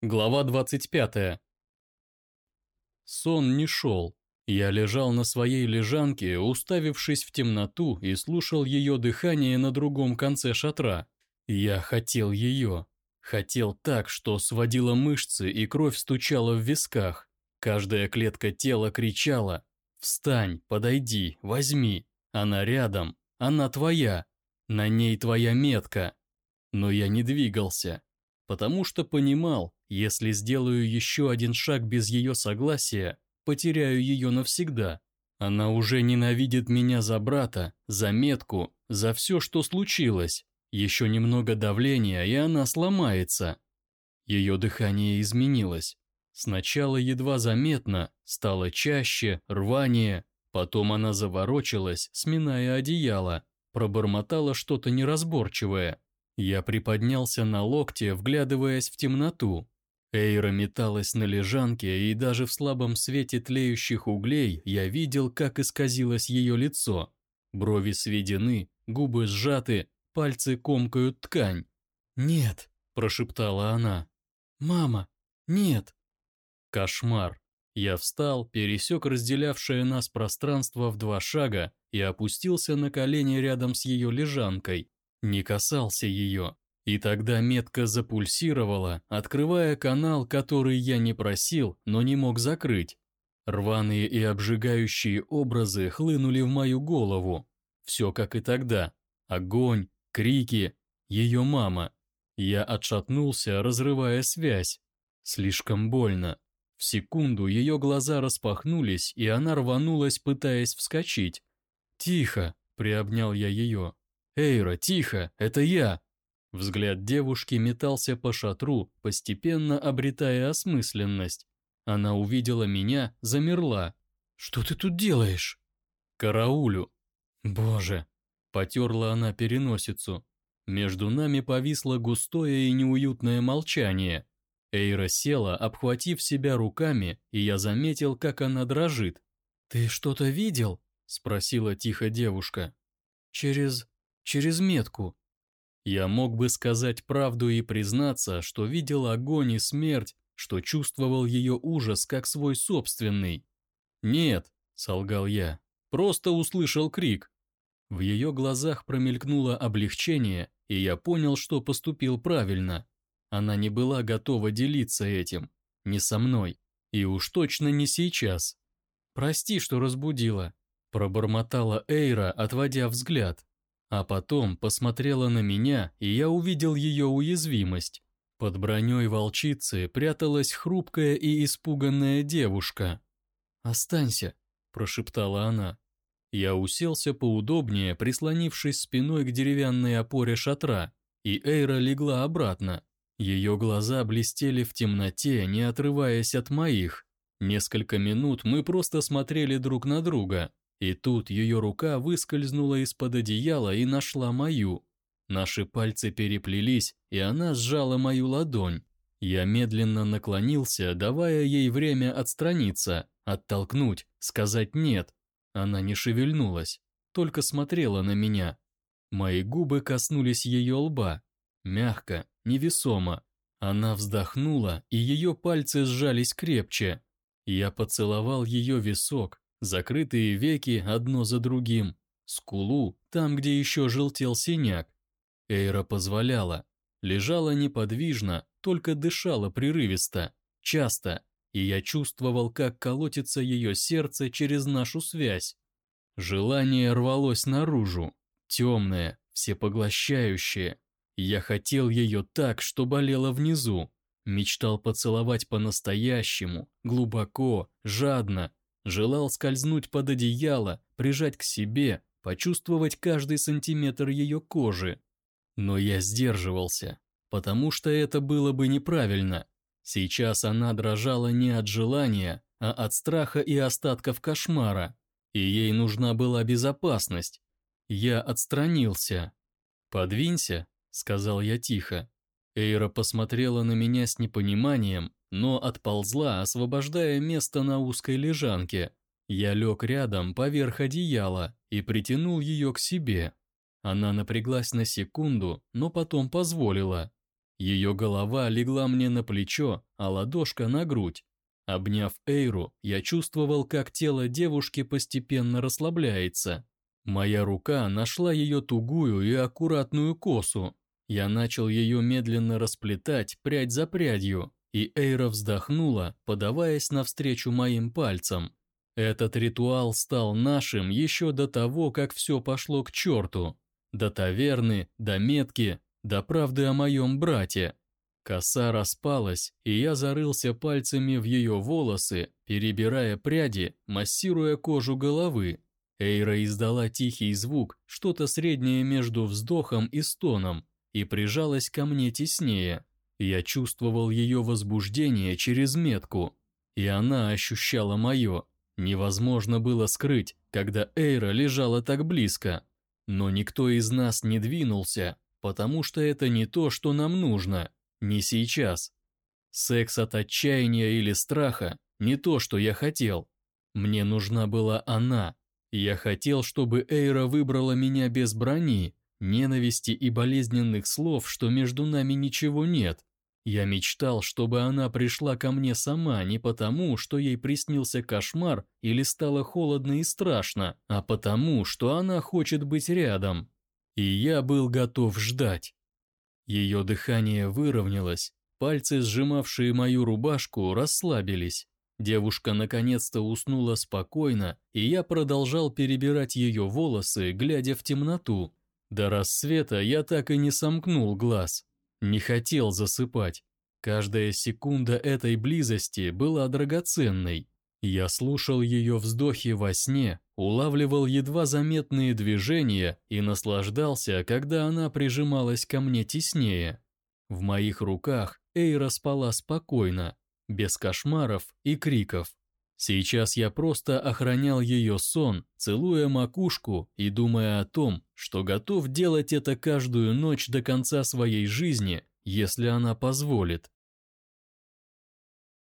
Глава 25. Сон не шел. Я лежал на своей лежанке, уставившись в темноту и слушал ее дыхание на другом конце шатра. Я хотел ее. Хотел так, что сводило мышцы и кровь стучала в висках. Каждая клетка тела кричала «Встань, подойди, возьми, она рядом, она твоя, на ней твоя метка». Но я не двигался, потому что понимал, если сделаю еще один шаг без ее согласия, потеряю ее навсегда. Она уже ненавидит меня за брата, за метку, за все, что случилось. Еще немного давления, и она сломается. Ее дыхание изменилось. Сначала едва заметно, стало чаще, рвание, потом она заворочилась, сминая одеяло, пробормотала что-то неразборчивое. Я приподнялся на локте, вглядываясь в темноту. Эйра металась на лежанке, и даже в слабом свете тлеющих углей я видел, как исказилось ее лицо. Брови сведены, губы сжаты, пальцы комкают ткань. «Нет», – прошептала она. «Мама, нет». Кошмар. Я встал, пересек разделявшее нас пространство в два шага и опустился на колени рядом с ее лежанкой не касался ее. И тогда метка запульсировала, открывая канал, который я не просил, но не мог закрыть. Рваные и обжигающие образы хлынули в мою голову. Все как и тогда. Огонь, крики, ее мама. Я отшатнулся, разрывая связь. Слишком больно. В секунду ее глаза распахнулись, и она рванулась, пытаясь вскочить. «Тихо!» – приобнял я ее. «Эйра, тихо, это я!» Взгляд девушки метался по шатру, постепенно обретая осмысленность. Она увидела меня, замерла. «Что ты тут делаешь?» «Караулю». «Боже!» Потерла она переносицу. Между нами повисло густое и неуютное молчание. Эйра села, обхватив себя руками, и я заметил, как она дрожит. «Ты что-то видел?» – спросила тихо девушка. «Через через метку. Я мог бы сказать правду и признаться, что видел огонь и смерть, что чувствовал ее ужас как свой собственный. «Нет», — солгал я, — «просто услышал крик». В ее глазах промелькнуло облегчение, и я понял, что поступил правильно. Она не была готова делиться этим, не со мной, и уж точно не сейчас. «Прости, что разбудила», – пробормотала Эйра, отводя взгляд. А потом посмотрела на меня, и я увидел ее уязвимость. Под броней волчицы пряталась хрупкая и испуганная девушка. «Останься», – прошептала она. Я уселся поудобнее, прислонившись спиной к деревянной опоре шатра, и Эйра легла обратно. Ее глаза блестели в темноте, не отрываясь от моих. Несколько минут мы просто смотрели друг на друга, и тут ее рука выскользнула из-под одеяла и нашла мою. Наши пальцы переплелись, и она сжала мою ладонь. Я медленно наклонился, давая ей время отстраниться, оттолкнуть, сказать «нет». Она не шевельнулась, только смотрела на меня. Мои губы коснулись ее лба. Мягко, невесомо. Она вздохнула, и ее пальцы сжались крепче. Я поцеловал ее висок, Закрытые веки одно за другим, скулу, там, где еще желтел синяк. Эйра позволяла. Лежала неподвижно, только дышала прерывисто, часто, и я чувствовал, как колотится ее сердце через нашу связь. Желание рвалось наружу, темное, всепоглощающее. Я хотел ее так, что болело внизу. Мечтал поцеловать по-настоящему, глубоко, жадно, Желал скользнуть под одеяло, прижать к себе, почувствовать каждый сантиметр ее кожи. Но я сдерживался, потому что это было бы неправильно. Сейчас она дрожала не от желания, а от страха и остатков кошмара, и ей нужна была безопасность. Я отстранился. «Подвинься», — сказал я тихо. Эйра посмотрела на меня с непониманием, но отползла, освобождая место на узкой лежанке. Я лег рядом поверх одеяла и притянул ее к себе. Она напряглась на секунду, но потом позволила. Ее голова легла мне на плечо, а ладошка на грудь. Обняв Эйру, я чувствовал, как тело девушки постепенно расслабляется. Моя рука нашла ее тугую и аккуратную косу. Я начал ее медленно расплетать прядь за прядью, и Эйра вздохнула, подаваясь навстречу моим пальцам. Этот ритуал стал нашим еще до того, как все пошло к черту. До таверны, до метки, до правды о моем брате. Коса распалась, и я зарылся пальцами в ее волосы, перебирая пряди, массируя кожу головы. Эйра издала тихий звук, что-то среднее между вздохом и стоном, и прижалась ко мне теснее. Я чувствовал ее возбуждение через метку, и она ощущала мое. Невозможно было скрыть, когда Эйра лежала так близко. Но никто из нас не двинулся, потому что это не то, что нам нужно, не сейчас. Секс от отчаяния или страха – не то, что я хотел. Мне нужна была она. Я хотел, чтобы Эйра выбрала меня без брони, ненависти и болезненных слов, что между нами ничего нет. Я мечтал, чтобы она пришла ко мне сама не потому, что ей приснился кошмар или стало холодно и страшно, а потому, что она хочет быть рядом. И я был готов ждать. Ее дыхание выровнялось, пальцы, сжимавшие мою рубашку, расслабились. Девушка наконец-то уснула спокойно, и я продолжал перебирать ее волосы, глядя в темноту. До рассвета я так и не сомкнул глаз. Не хотел засыпать. Каждая секунда этой близости была драгоценной. Я слушал ее вздохи во сне, улавливал едва заметные движения и наслаждался, когда она прижималась ко мне теснее. В моих руках Эйра спала спокойно, без кошмаров и криков. Сейчас я просто охранял ее сон, целуя макушку и думая о том, что готов делать это каждую ночь до конца своей жизни, если она позволит.